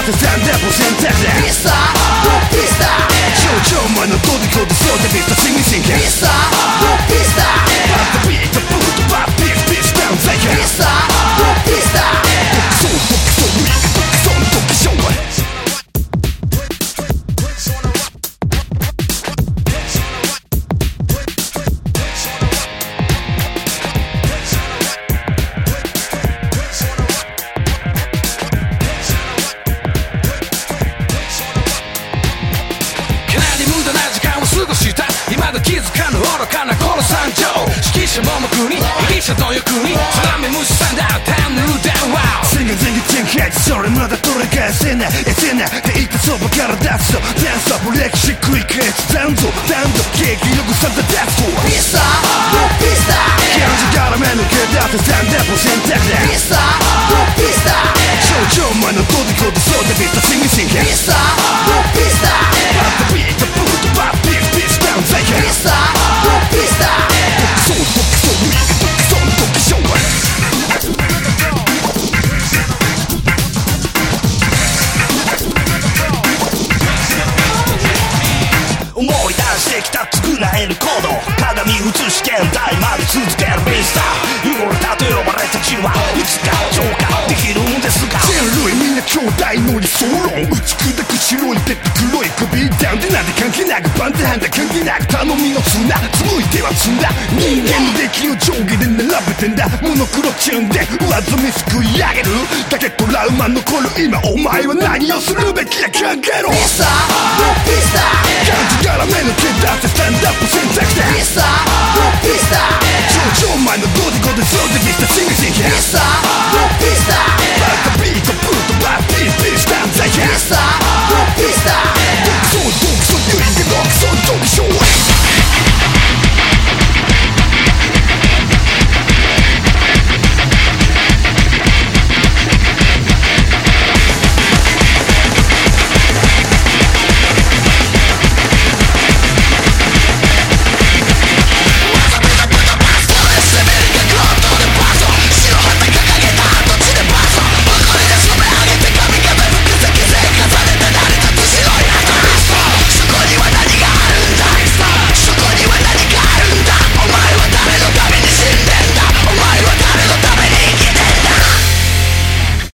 から目抜け出せ3デポ選択でピスタピスタ少々前のドディコでそうでビかぬ愚かなこの惨状指揮者も無国被疑者と欲に定め無視さんだターンヌーダウンワ全然全然チェンケそれまだ取り返せない。えせない。って言ったそばから出すとダンスアップ。歴史繰り返す景気よくさスとピスタピスタ感じから目抜け出せ3デポ選択でピスタピスタ少々前のドディコでそうでビスタシングシング。ピスタピ思い出してきた作られるコード鏡映し現代まで続けるミスター。汚れたと呼ばれた血はいつか浄化できるんですが。人類みんな兄弟の理想論打ち砕く白い手と黒い首ダウンでなんて関係なくバンテハンダ関係なく頼みの綱紡いでは積んだ。人間の出来を上下で並べてんだ。モノクロチューンで上積みすくい上げる。だけラウマ残る今お前は何をするべきか考えろ。ピスタピスタ感じから目抜け出せスタンダップ選択で。ピスタピスタ少々前のドディコでそうでビスタシングシングピスター